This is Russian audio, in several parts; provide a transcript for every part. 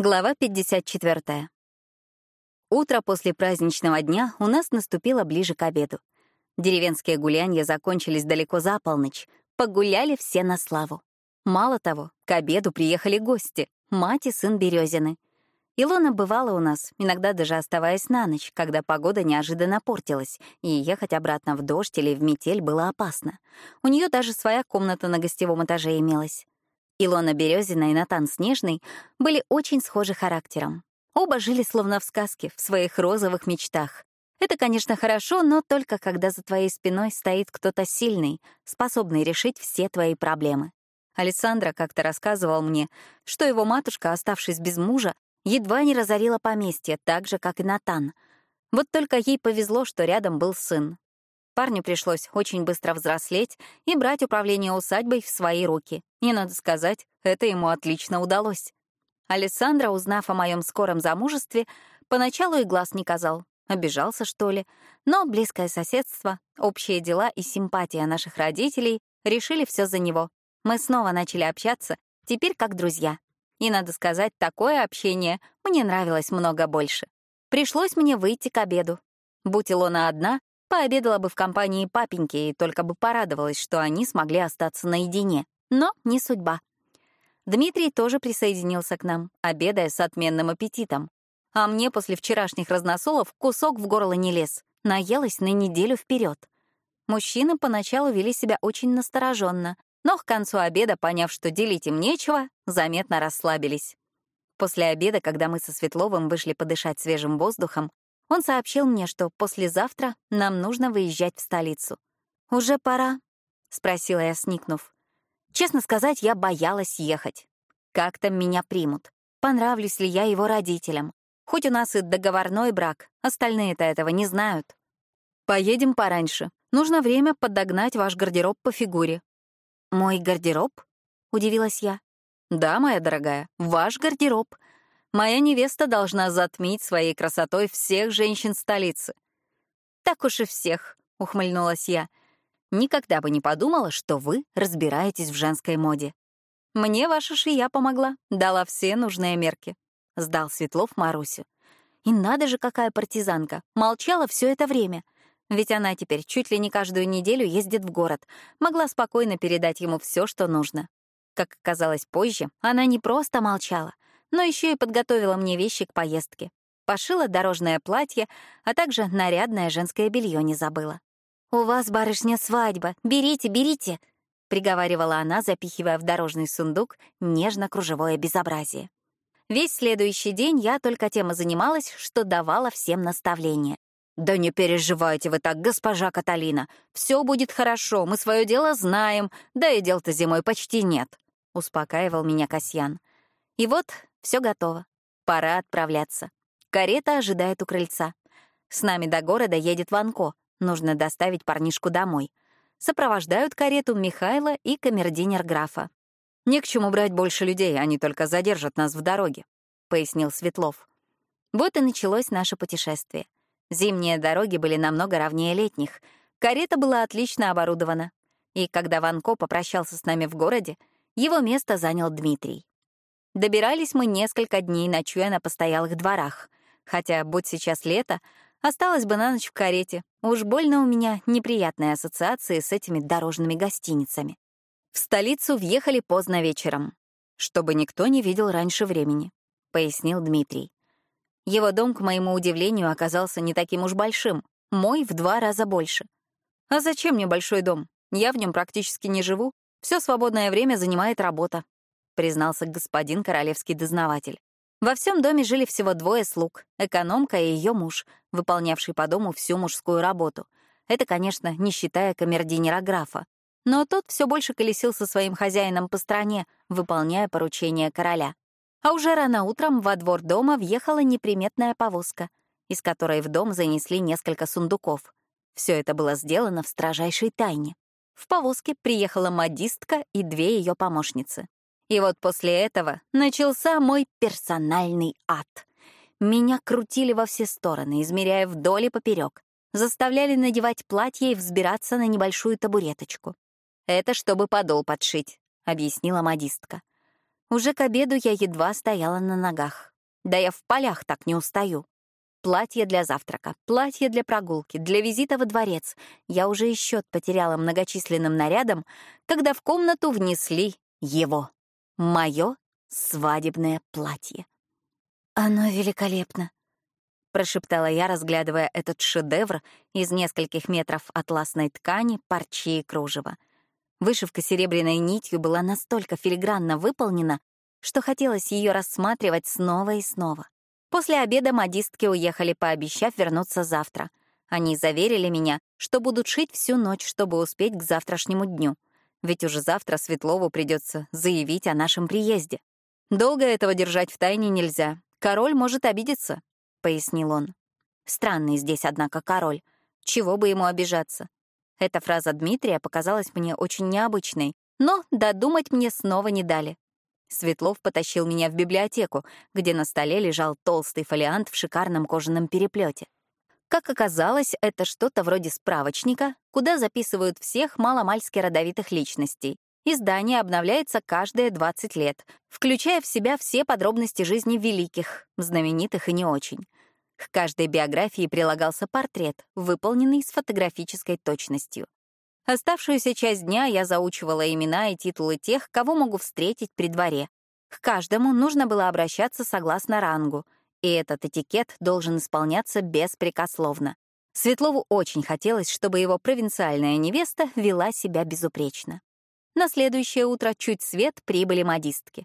Глава 54. Утро после праздничного дня у нас наступило ближе к обеду. Деревенские гулянья закончились далеко за полночь. Погуляли все на славу. Мало того, к обеду приехали гости — мать и сын Березины. Илона бывала у нас, иногда даже оставаясь на ночь, когда погода неожиданно портилась, и ехать обратно в дождь или в метель было опасно. У нее даже своя комната на гостевом этаже имелась. Илона Березина и Натан Снежный были очень схожи характером. Оба жили словно в сказке, в своих розовых мечтах. Это, конечно, хорошо, но только когда за твоей спиной стоит кто-то сильный, способный решить все твои проблемы. Александра как-то рассказывал мне, что его матушка, оставшись без мужа, едва не разорила поместье, так же, как и Натан. Вот только ей повезло, что рядом был сын. Парню пришлось очень быстро взрослеть и брать управление усадьбой в свои руки. И, надо сказать, это ему отлично удалось. Александра, узнав о моем скором замужестве, поначалу и глаз не казал. Обижался, что ли. Но близкое соседство, общие дела и симпатия наших родителей решили все за него. Мы снова начали общаться, теперь как друзья. И, надо сказать, такое общение мне нравилось много больше. Пришлось мне выйти к обеду. Будь Илона одна, Пообедала бы в компании папеньки и только бы порадовалась, что они смогли остаться наедине. Но не судьба. Дмитрий тоже присоединился к нам, обедая с отменным аппетитом. А мне после вчерашних разносолов кусок в горло не лез. Наелась на неделю вперед. Мужчины поначалу вели себя очень настороженно, но к концу обеда, поняв, что делить им нечего, заметно расслабились. После обеда, когда мы со Светловым вышли подышать свежим воздухом, он сообщил мне, что послезавтра нам нужно выезжать в столицу. «Уже пора?» — спросила я, сникнув. Честно сказать, я боялась ехать. Как там меня примут? Понравлюсь ли я его родителям? Хоть у нас и договорной брак, остальные-то этого не знают. Поедем пораньше. Нужно время подогнать ваш гардероб по фигуре. Мой гардероб? Удивилась я. Да, моя дорогая, ваш гардероб. Моя невеста должна затмить своей красотой всех женщин столицы. Так уж и всех, ухмыльнулась я. Никогда бы не подумала, что вы разбираетесь в женской моде. Мне ваша шия помогла, дала все нужные мерки. Сдал Светлов Марусю. И надо же, какая партизанка, молчала все это время. Ведь она теперь чуть ли не каждую неделю ездит в город, могла спокойно передать ему все, что нужно. Как оказалось позже, она не просто молчала — но еще и подготовила мне вещи к поездке. Пошила дорожное платье, а также нарядное женское белье не забыла. «У вас, барышня, свадьба. Берите, берите!» — приговаривала она, запихивая в дорожный сундук нежно-кружевое безобразие. Весь следующий день я только тем и занималась, что давала всем наставления. «Да не переживайте вы так, госпожа Каталина. Все будет хорошо, мы свое дело знаем, да и дел-то зимой почти нет», — успокаивал меня Касьян. И вот все готово. Пора отправляться. Карета ожидает у крыльца. С нами до города едет Ванко. Нужно доставить парнишку домой. Сопровождают карету Михайла и камердинер графа. «Не к чему брать больше людей, они только задержат нас в дороге», — пояснил Светлов. Вот и началось наше путешествие. Зимние дороги были намного ровнее летних. Карета была отлично оборудована. И когда Ванко попрощался с нами в городе, его место занял Дмитрий. Добирались мы несколько дней, ночуя на постоялых дворах. Хотя, будь сейчас лето, осталось бы на ночь в карете. Уж больно у меня неприятные ассоциации с этими дорожными гостиницами. В столицу въехали поздно вечером, чтобы никто не видел раньше времени, — пояснил Дмитрий. Его дом, к моему удивлению, оказался не таким уж большим, мой в два раза больше. А зачем мне большой дом? Я в нем практически не живу. Все свободное время занимает работа признался господин королевский дознаватель. Во всем доме жили всего двое слуг — экономка и ее муж, выполнявший по дому всю мужскую работу. Это, конечно, не считая камердинера графа. Но тот все больше колесил со своим хозяином по стране, выполняя поручения короля. А уже рано утром во двор дома въехала неприметная повозка, из которой в дом занесли несколько сундуков. Все это было сделано в строжайшей тайне. В повозке приехала модистка и две ее помощницы. И вот после этого начался мой персональный ад. Меня крутили во все стороны, измеряя вдоль и поперек. Заставляли надевать платье и взбираться на небольшую табуреточку. «Это чтобы подол подшить», — объяснила модистка. Уже к обеду я едва стояла на ногах. Да я в полях так не устаю. Платье для завтрака, платье для прогулки, для визита во дворец. Я уже и счет потеряла многочисленным нарядом, когда в комнату внесли его. Мое свадебное платье. «Оно великолепно», — прошептала я, разглядывая этот шедевр из нескольких метров атласной ткани, парчи и кружева. Вышивка серебряной нитью была настолько филигранно выполнена, что хотелось ее рассматривать снова и снова. После обеда модистки уехали, пообещав вернуться завтра. Они заверили меня, что будут шить всю ночь, чтобы успеть к завтрашнему дню. Ведь уже завтра Светлову придется заявить о нашем приезде. «Долго этого держать в тайне нельзя. Король может обидеться», — пояснил он. Странный здесь, однако, король. Чего бы ему обижаться? Эта фраза Дмитрия показалась мне очень необычной, но додумать мне снова не дали. Светлов потащил меня в библиотеку, где на столе лежал толстый фолиант в шикарном кожаном переплете. Как оказалось, это что-то вроде справочника, куда записывают всех маломальски родовитых личностей. Издание обновляется каждые 20 лет, включая в себя все подробности жизни великих, знаменитых и не очень. К каждой биографии прилагался портрет, выполненный с фотографической точностью. Оставшуюся часть дня я заучивала имена и титулы тех, кого могу встретить при дворе. К каждому нужно было обращаться согласно рангу, и этот этикет должен исполняться беспрекословно. Светлову очень хотелось, чтобы его провинциальная невеста вела себя безупречно. На следующее утро чуть свет прибыли модистки.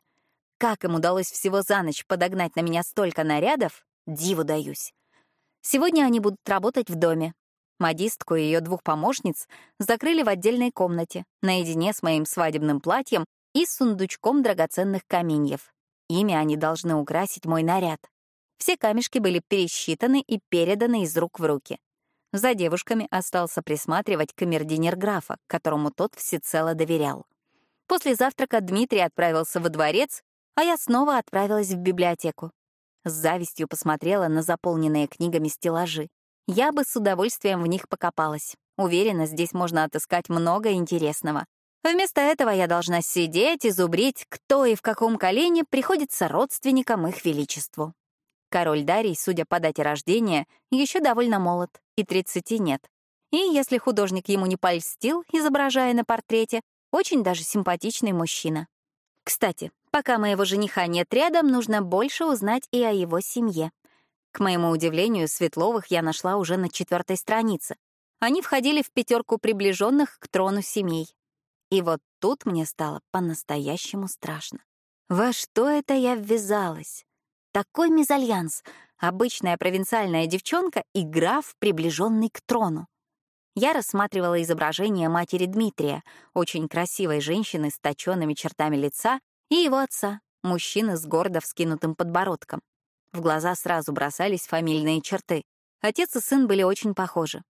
Как им удалось всего за ночь подогнать на меня столько нарядов, диву даюсь. Сегодня они будут работать в доме, Модистку и ее двух помощниц закрыли в отдельной комнате, наедине с моим свадебным платьем и сундучком драгоценных каменьев. Ими они должны украсить мой наряд. Все камешки были пересчитаны и переданы из рук в руки. За девушками остался присматривать камердинер графа, которому тот всецело доверял. После завтрака Дмитрий отправился во дворец, а я снова отправилась в библиотеку. С завистью посмотрела на заполненные книгами стеллажи. Я бы с удовольствием в них покопалась. Уверена, здесь можно отыскать много интересного. Вместо этого я должна сидеть и зубрить, кто и в каком колене приходится родственникам их величеству. Король Дарий, судя по дате рождения, еще довольно молод, и 30 нет. И если художник ему не польстил, изображая на портрете, очень даже симпатичный мужчина. Кстати, пока моего жениха нет рядом, нужно больше узнать и о его семье. К моему удивлению, Светловых я нашла уже на четвертой странице. Они входили в пятерку приближенных к трону семей. И вот тут мне стало по-настоящему страшно. Во что это я ввязалась? Такой мезальянс. Обычная провинциальная девчонка и граф, приближенный к трону. Я рассматривала изображение матери Дмитрия, очень красивой женщины с точенными чертами лица, и его отца, мужчины с гордо вскинутым подбородком. В глаза сразу бросались фамильные черты. Отец и сын были очень похожи.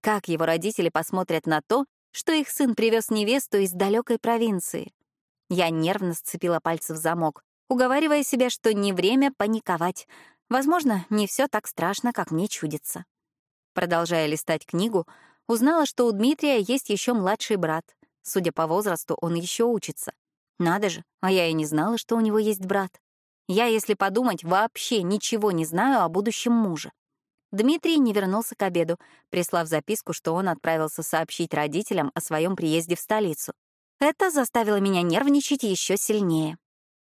Как его родители посмотрят на то, что их сын привез невесту из далекой провинции? Я нервно сцепила пальцы в замок, уговаривая себя, что не время паниковать. Возможно, не все так страшно, как мне чудится. Продолжая листать книгу, узнала, что у Дмитрия есть еще младший брат. Судя по возрасту, он еще учится. Надо же, а я и не знала, что у него есть брат. Я, если подумать, вообще ничего не знаю о будущем муже. Дмитрий не вернулся к обеду, прислав записку, что он отправился сообщить родителям о своем приезде в столицу. Это заставило меня нервничать еще сильнее.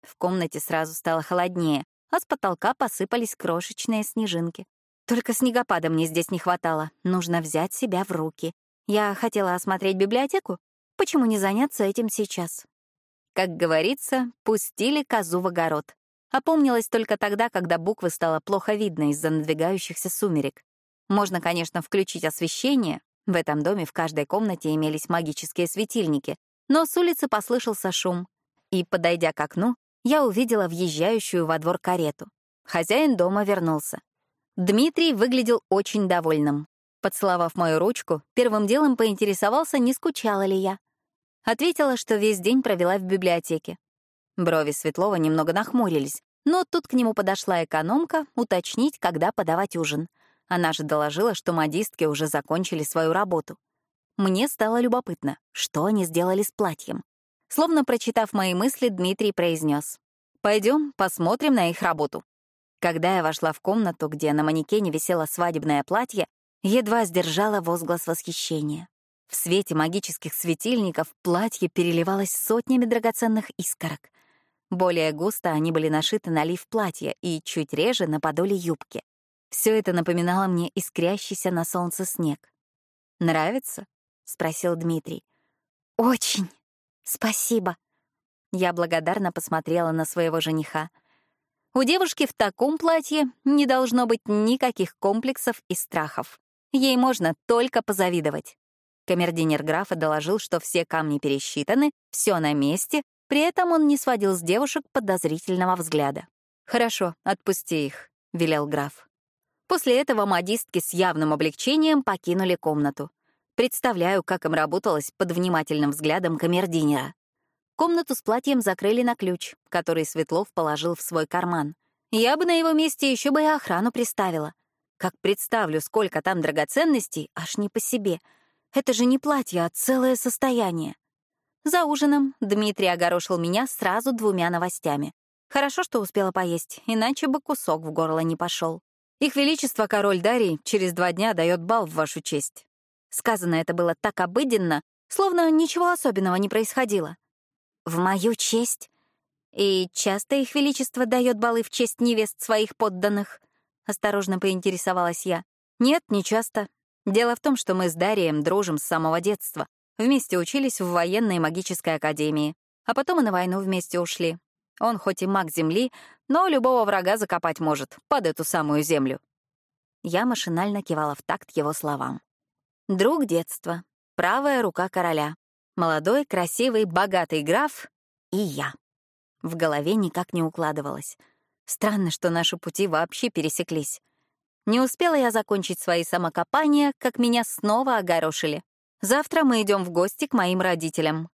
В комнате сразу стало холоднее, а с потолка посыпались крошечные снежинки. Только снегопада мне здесь не хватало. Нужно взять себя в руки. Я хотела осмотреть библиотеку. Почему не заняться этим сейчас? Как говорится, пустили козу в огород. Опомнилась только тогда, когда буквы стало плохо видно из-за надвигающихся сумерек. Можно, конечно, включить освещение. В этом доме в каждой комнате имелись магические светильники. Но с улицы послышался шум. И, подойдя к окну, я увидела въезжающую во двор карету. Хозяин дома вернулся. Дмитрий выглядел очень довольным. Поцеловав мою ручку, первым делом поинтересовался, не скучала ли я. Ответила, что весь день провела в библиотеке. Брови Светлова немного нахмурились, но тут к нему подошла экономка уточнить, когда подавать ужин. Она же доложила, что модистки уже закончили свою работу. Мне стало любопытно, что они сделали с платьем. Словно прочитав мои мысли, Дмитрий произнес: Пойдем, посмотрим на их работу. Когда я вошла в комнату, где на манекене висело свадебное платье, едва сдержала возглас восхищения. В свете магических светильников платье переливалось сотнями драгоценных искорок. Более густо они были нашиты на лиф платья и чуть реже на подоле юбки. Все это напоминало мне искрящийся на солнце снег. «Нравится?» — спросил Дмитрий. «Очень. Спасибо». Я благодарно посмотрела на своего жениха. У девушки в таком платье не должно быть никаких комплексов и страхов. Ей можно только позавидовать. Камердинер графа доложил, что все камни пересчитаны, все на месте, при этом он не сводил с девушек подозрительного взгляда. «Хорошо, отпусти их», — велел граф. После этого модистки с явным облегчением покинули комнату. Представляю, как им работалось под внимательным взглядом камердинера. Комнату с платьем закрыли на ключ, который Светлов положил в свой карман. Я бы на его месте еще бы и охрану приставила. Как представлю, сколько там драгоценностей, аж не по себе. Это же не платье, а целое состояние. За ужином Дмитрий огорошил меня сразу двумя новостями. Хорошо, что успела поесть, иначе бы кусок в горло не пошел. Их Величество король Дарий через два дня дает бал в вашу честь. Сказано это было так обыденно, словно ничего особенного не происходило. В мою честь? И часто их величество дает балы в честь невест своих подданных? Осторожно поинтересовалась я. Нет, не часто. Дело в том, что мы с Дарием дружим с самого детства. Вместе учились в военной магической академии, а потом и на войну вместе ушли. Он хоть и маг земли, но любого врага закопать может под эту самую землю. Я машинально кивала в такт его словам. Друг детства, правая рука короля, Молодой, красивый, богатый граф и я. В голове никак не укладывалось. Странно, что наши пути вообще пересеклись. Не успела я закончить свои самокопания, как меня снова огорошили. Завтра мы идем в гости к моим родителям.